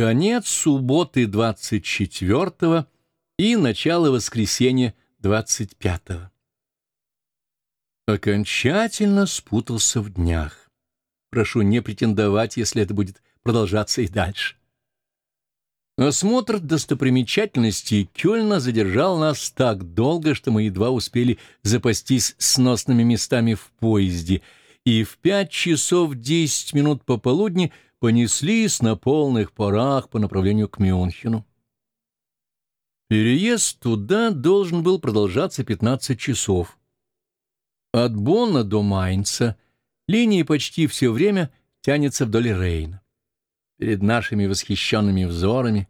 Конец субботы 24 и начало воскресенья 25 -го. Окончательно спутался в днях. Прошу не претендовать, если это будет продолжаться и дальше. Осмотр достопримечательностей Кёльна задержал нас так долго, что мы едва успели запастись сносными местами в поезде, и в пять часов десять минут пополудни понеслись на полных парах по направлению к Мюнхену. Переезд туда должен был продолжаться 15 часов. От Бонна до Майнца линия почти все время тянется вдоль Рейна. Перед нашими восхищенными взорами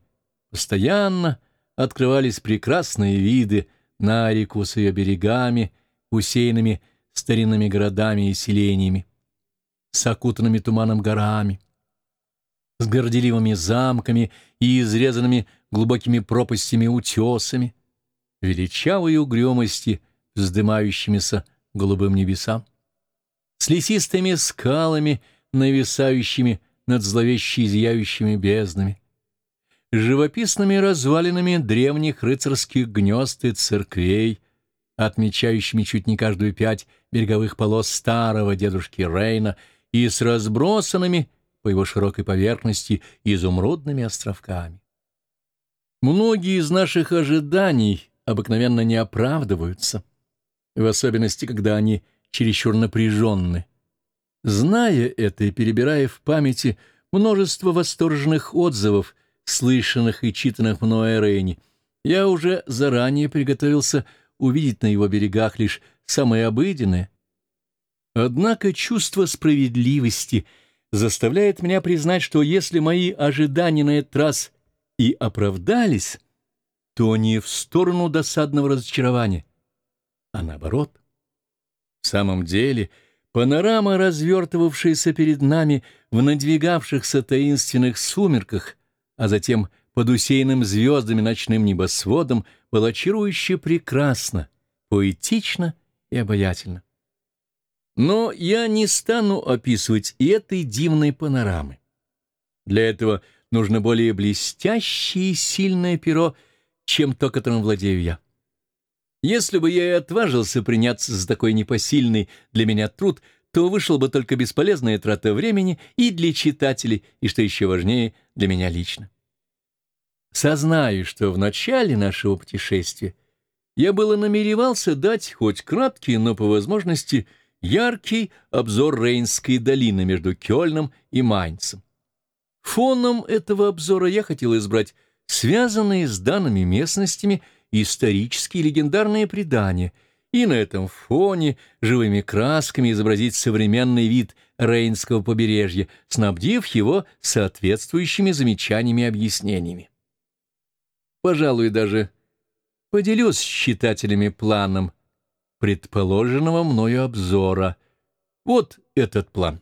постоянно открывались прекрасные виды на реку с ее берегами, усеянными старинными городами и селениями, с окутанными туманом горами, с горделивыми замками и изрезанными глубокими пропастями утесами, величавой угрюмости, вздымающимися голубым небесам, с лесистыми скалами, нависающими над зловещей зияющими безднами, живописными развалинами древних рыцарских гнезд и церквей, отмечающими чуть не каждую пять береговых полос старого дедушки Рейна и с разбросанными по его широкой поверхности изумрудными островками. Многие из наших ожиданий обыкновенно не оправдываются, в особенности, когда они чересчур напряженны. Зная это и перебирая в памяти множество восторженных отзывов, слышанных и читанных мной о я уже заранее приготовился увидеть на его берегах лишь самое обыденное. Однако чувство справедливости заставляет меня признать, что если мои ожидания на этот раз и оправдались, то не в сторону досадного разочарования, а наоборот. В самом деле, панорама, развертывавшаяся перед нами в надвигавшихся таинственных сумерках, а затем под усеянным звездами ночным небосводом, была чарующе прекрасна, поэтична и обаятельна. Но я не стану описывать и этой дивной панорамы. Для этого нужно более блестящее и сильное перо, чем то, которым владею я. Если бы я и отважился приняться за такой непосильный для меня труд, то вышел бы только бесполезная трата времени и для читателей, и, что еще важнее, для меня лично. Сознаю, что в начале нашего путешествия я было намеревался дать хоть краткий, но по возможности яркий обзор Рейнской долины между Кёльном и Майнцем. Фоном этого обзора я хотел избрать связанные с данными местностями исторические легендарные предания, и на этом фоне живыми красками изобразить современный вид Рейнского побережья, снабдив его соответствующими замечаниями и объяснениями. Пожалуй, даже поделюсь с читателями планом предположенного мною обзора. Вот этот план.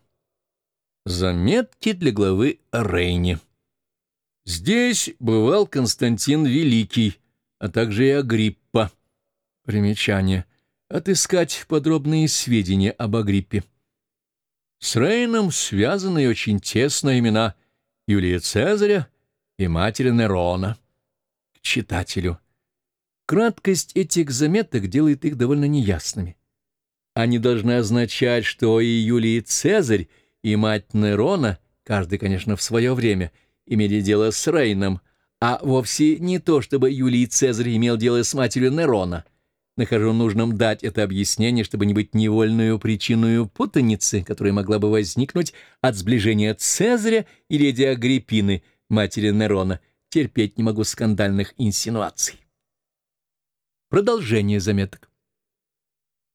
Заметки для главы о Рейне. Здесь бывал Константин Великий, а также и Агриппа. Примечание. Отыскать подробные сведения об Агриппе. С Рейном связаны очень тесно имена Юлия Цезаря и матери Нерона. К читателю. Краткость этих заметок делает их довольно неясными. Они должны означать, что и Юлий Цезарь, и мать Нерона, каждый, конечно, в свое время, имели дело с Рейном, а вовсе не то, чтобы Юлий Цезарь имел дело с матерью Нерона. Нахожу нужным дать это объяснение, чтобы не быть невольную причиной путаницы, которая могла бы возникнуть от сближения Цезаря и леди Агриппины, матери Нерона. Терпеть не могу скандальных инсинуаций. Продолжение заметок.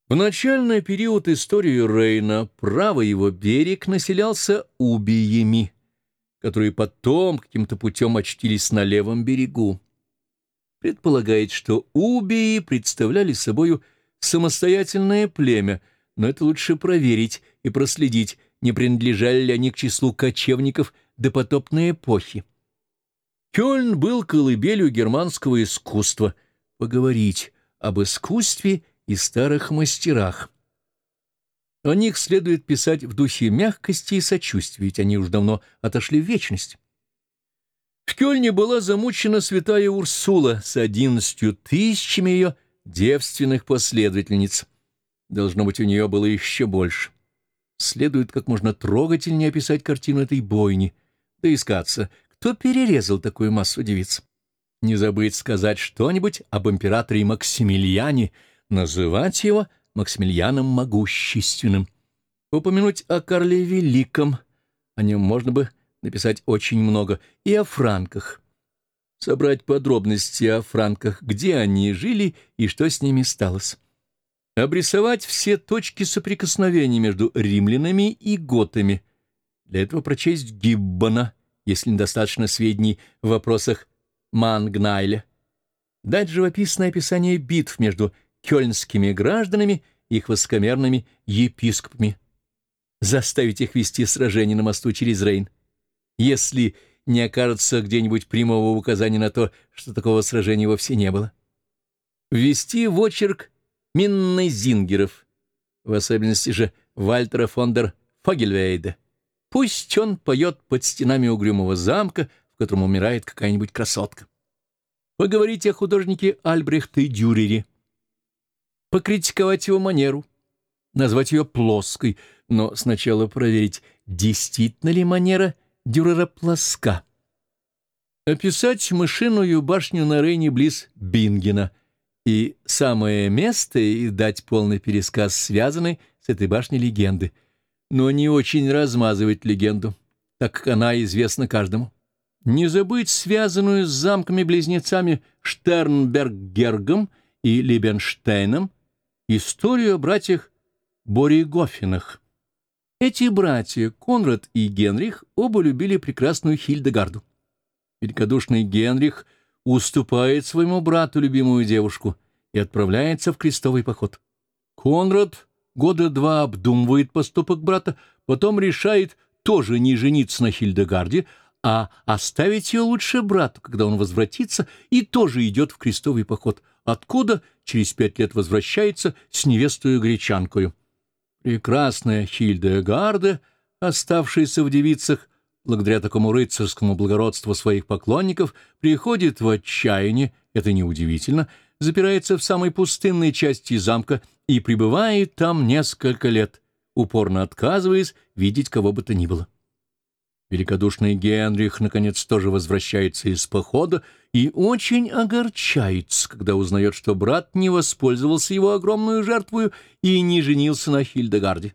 В начальный период истории Рейна правый его берег населялся убиями, которые потом каким-то путем очтились на левом берегу. Предполагает, что убии представляли собою самостоятельное племя, но это лучше проверить и проследить, не принадлежали ли они к числу кочевников допотопной эпохи. Кёльн был колыбелью германского искусства — поговорить об искусстве и старых мастерах. О них следует писать в духе мягкости и сочувствия, ведь они уж давно отошли в вечность. В Кёльне была замучена святая Урсула с одиннадцатью тысячами ее девственных последовательниц. Должно быть, у нее было еще больше. Следует как можно трогательнее описать картину этой бойни, да искаться, кто перерезал такую массу девиц. Не забыть сказать что-нибудь об императоре Максимилиане, называть его Максимилианом Могущественным. Упомянуть о Карле Великом, о нем можно бы написать очень много, и о франках. Собрать подробности о франках, где они жили и что с ними сталось. Обрисовать все точки соприкосновения между римлянами и готами. Для этого прочесть Гиббона, если недостаточно сведений в вопросах Мангнайля. Дать живописное описание битв между кёльнскими гражданами и их высокомерными епископами. Заставить их вести сражение на мосту через Рейн если не окажется где-нибудь прямого указания на то, что такого сражения вовсе не было. Ввести в очерк Миннезингеров, в особенности же Вальтера фон дер Фогельвейда. Пусть он поет под стенами угрюмого замка, котором умирает какая-нибудь красотка. Поговорить о художнике Альбрехте Дюрере. Покритиковать его манеру. Назвать ее плоской, но сначала проверить, действительно ли манера – Дюрера плоска. Описать мышиную башню на Рейне близ Бингена и самое место и дать полный пересказ связанной с этой башней легенды, но не очень размазывать легенду, так как она известна каждому. Не забыть связанную с замками-близнецами Штернберг-Гергом и Либенштейном историю о братьях Боригофинах. Эти братья, Конрад и Генрих, оба любили прекрасную Хильдегарду. Великодушный Генрих уступает своему брату любимую девушку и отправляется в крестовый поход. Конрад года два обдумывает поступок брата, потом решает тоже не жениться на Хильдегарде, а оставить ее лучше брату, когда он возвратится, и тоже идет в крестовый поход, откуда через пять лет возвращается с невестою гречанкою. Прекрасная Хильдегарда, оставшаяся в девицах, благодаря такому рыцарскому благородству своих поклонников, приходит в отчаяние, это неудивительно, запирается в самой пустынной части замка и пребывает там несколько лет, упорно отказываясь видеть кого бы то ни было. Великодушный Генрих, наконец, тоже возвращается из похода и очень огорчается, когда узнает, что брат не воспользовался его огромную жертвою и не женился на Хильдегарде.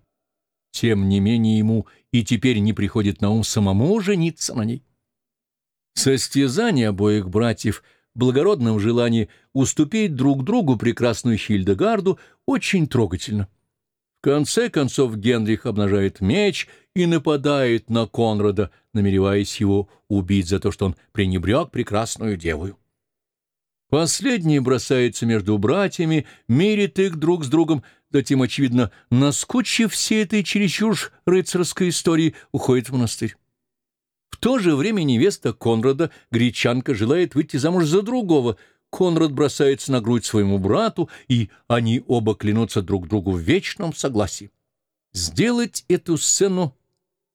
Тем не менее ему и теперь не приходит на ум самому жениться на ней. Состязание обоих братьев в благородном желании уступить друг другу прекрасную Хильдегарду очень трогательно. В конце концов Генрих обнажает меч и нападает на Конрада, намереваясь его убить за то, что он пренебрег прекрасную девою. Последний бросается между братьями, мирит их друг с другом, затем, очевидно, наскучив всей этой чересчур рыцарской истории, уходит в монастырь. В то же время невеста Конрада, гречанка, желает выйти замуж за другого — Конрад бросается на грудь своему брату, и они оба клянутся друг другу в вечном согласии. Сделать эту сцену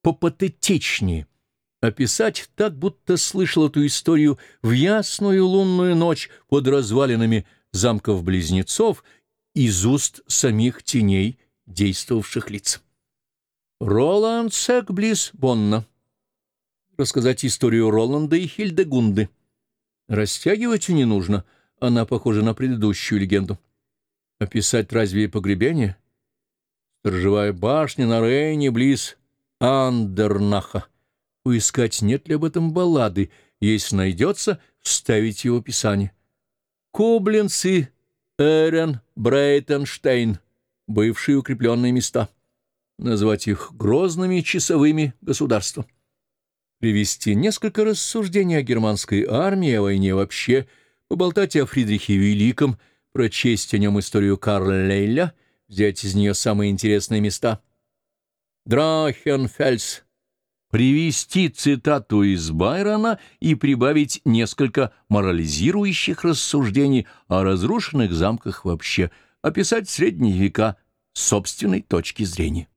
попатетичнее, описать так, будто слышал эту историю в ясную лунную ночь под развалинами замков-близнецов из уст самих теней действовавших лиц. Роланд Секблис Бонна. Рассказать историю Роланда и Хильдегунды. Растягивать не нужно, она похожа на предыдущую легенду. Описать разве погребение? Сторожевая башня на Рейне близ Андернаха. Поискать, нет ли об этом баллады, если найдется, вставить его описание. Кобленц и Эрен Брейтенштейн, бывшие укрепленные места. Назвать их грозными часовыми государства привести несколько рассуждений о германской армии, о войне вообще, поболтать о Фридрихе Великом, прочесть о нем историю Карла Лейля, взять из нее самые интересные места. Драхенфельс. Привести цитату из Байрона и прибавить несколько морализирующих рассуждений о разрушенных замках вообще, описать средние века с собственной точки зрения.